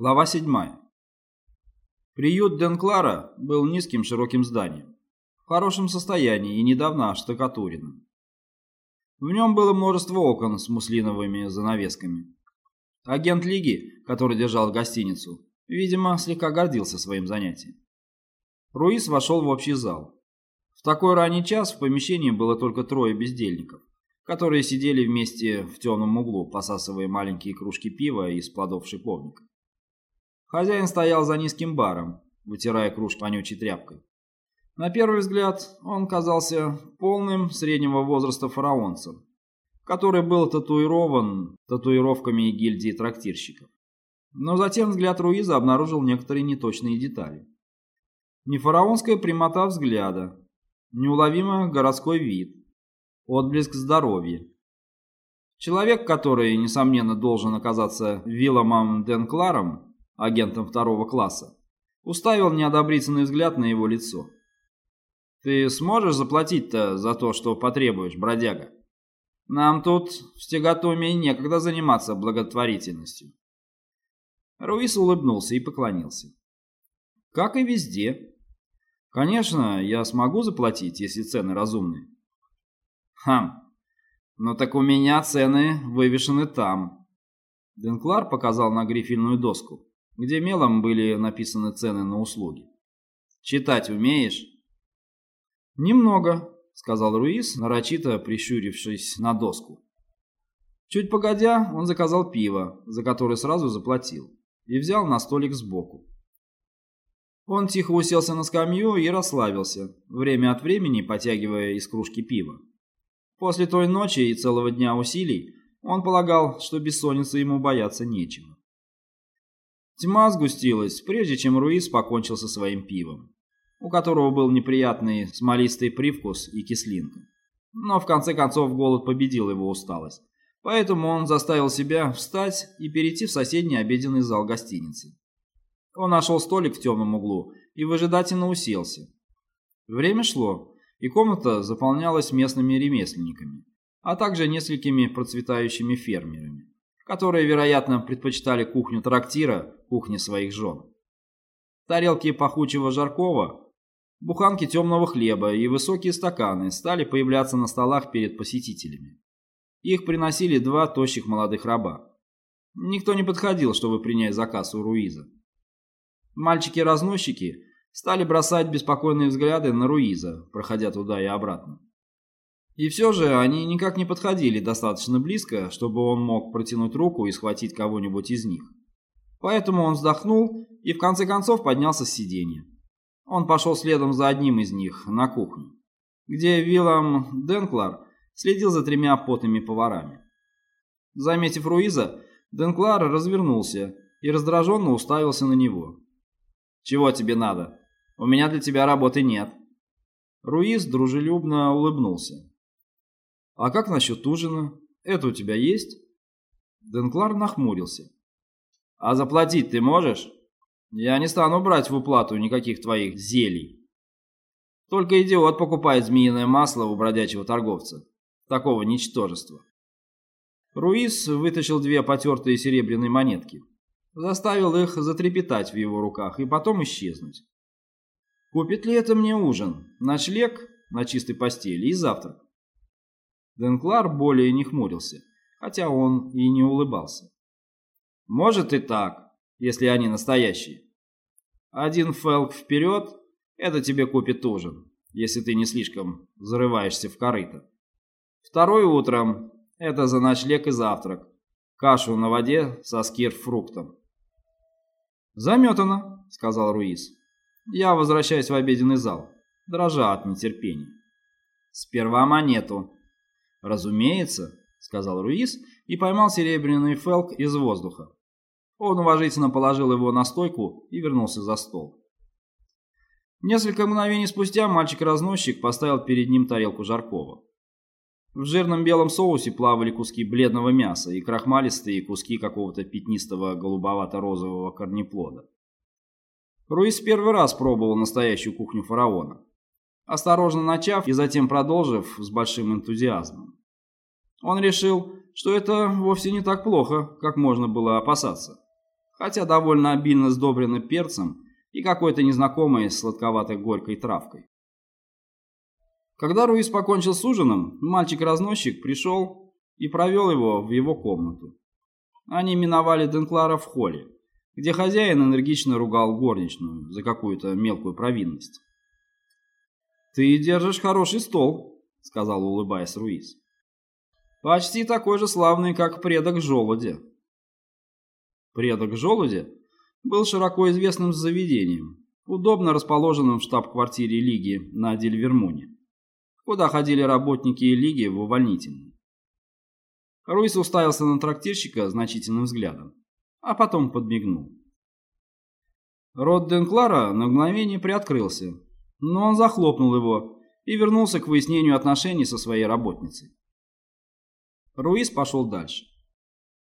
Глава 7. Приют Денклара был низким широким зданием, в хорошем состоянии и недавно оштукатуренным. В нем было множество окон с муслиновыми занавесками. Агент Лиги, который держал гостиницу, видимо, слегка гордился своим занятием. Руис вошел в общий зал. В такой ранний час в помещении было только трое бездельников, которые сидели вместе в темном углу, посасывая маленькие кружки пива из плодов шиповника. Хозяин стоял за низким баром, вытирая кружку вонючей тряпкой. На первый взгляд он казался полным среднего возраста фараонцем, который был татуирован татуировками гильдии трактирщиков. Но затем взгляд Руиза обнаружил некоторые неточные детали. Не фараонская прямота взгляда, неуловимо городской вид, отблеск здоровья. Человек, который, несомненно, должен оказаться Вилломом Денкларом, агентом второго класса, уставил неодобрительный взгляд на его лицо. «Ты сможешь заплатить-то за то, что потребуешь, бродяга? Нам тут в Стегатоме некогда заниматься благотворительностью». Руис улыбнулся и поклонился. «Как и везде. Конечно, я смогу заплатить, если цены разумные». «Хм, ну так у меня цены вывешены там». Денклар показал на грифельную доску где мелом были написаны цены на услуги. «Читать умеешь?» «Немного», — сказал Руис, нарочито прищурившись на доску. Чуть погодя, он заказал пиво, за которое сразу заплатил, и взял на столик сбоку. Он тихо уселся на скамью и расслабился, время от времени потягивая из кружки пива. После той ночи и целого дня усилий он полагал, что бессонницы ему бояться нечего. Тьма сгустилась, прежде чем Руис покончил со своим пивом, у которого был неприятный смолистый привкус и кислинка. Но в конце концов голод победил его усталость, поэтому он заставил себя встать и перейти в соседний обеденный зал гостиницы. Он нашел столик в темном углу и выжидательно уселся. Время шло, и комната заполнялась местными ремесленниками, а также несколькими процветающими фермерами которые, вероятно, предпочитали кухню трактира кухне своих жен. Тарелки пахучего жаркого, буханки темного хлеба и высокие стаканы стали появляться на столах перед посетителями. Их приносили два тощих молодых раба. Никто не подходил, чтобы принять заказ у Руиза. Мальчики-разносчики стали бросать беспокойные взгляды на Руиза, проходя туда и обратно. И все же они никак не подходили достаточно близко, чтобы он мог протянуть руку и схватить кого-нибудь из них. Поэтому он вздохнул и в конце концов поднялся с сиденья. Он пошел следом за одним из них на кухню, где Виллам Денклар следил за тремя потными поварами. Заметив Руиза, Денклар развернулся и раздраженно уставился на него. «Чего тебе надо? У меня для тебя работы нет». Руиз дружелюбно улыбнулся. «А как насчет ужина? Это у тебя есть?» Денклар нахмурился. «А заплатить ты можешь? Я не стану брать в уплату никаких твоих зелий. Только идиот покупает змеиное масло у бродячего торговца. Такого ничтожества». Руис вытащил две потертые серебряные монетки, заставил их затрепетать в его руках и потом исчезнуть. «Купит ли это мне ужин, ночлег на чистой постели и завтрак?» Денклар более не хмурился, хотя он и не улыбался. «Может и так, если они настоящие. Один фелк вперед — это тебе купит ужин, если ты не слишком зарываешься в корыто. Второй утром — это за ночлег и завтрак, кашу на воде со скирфруктом». «Заметано», — сказал Руис. «Я возвращаюсь в обеденный зал, дрожа от нетерпения». «Сперва монету», «Разумеется», — сказал Руис и поймал серебряный фелк из воздуха. Он уважительно положил его на стойку и вернулся за стол. Несколько мгновений спустя мальчик-разносчик поставил перед ним тарелку жаркого. В жирном белом соусе плавали куски бледного мяса и крахмалистые куски какого-то пятнистого голубовато-розового корнеплода. Руис первый раз пробовал настоящую кухню фараона осторожно начав и затем продолжив с большим энтузиазмом. Он решил, что это вовсе не так плохо, как можно было опасаться. хотя довольно обильно сдобрено перцем и какой-то незнакомой сладковатой горькой травкой. Когда Руис покончил с ужином, мальчик-разносчик пришел и провел его в его комнату. Они миновали Денклара в холле, где хозяин энергично ругал горничную за какую-то мелкую провинность. «Ты держишь хороший стол», — сказал, улыбаясь Руис. «Почти такой же славный, как предок Желудя». Предок Желудя был широко известным заведением, удобно расположенным в штаб-квартире Лиги на Дельвермуне, куда ходили работники Лиги в увольнительную. Руис уставился на трактирщика значительным взглядом, а потом подмигнул. Рот Денклара на мгновение приоткрылся, но он захлопнул его и вернулся к выяснению отношений со своей работницей. Руис пошел дальше.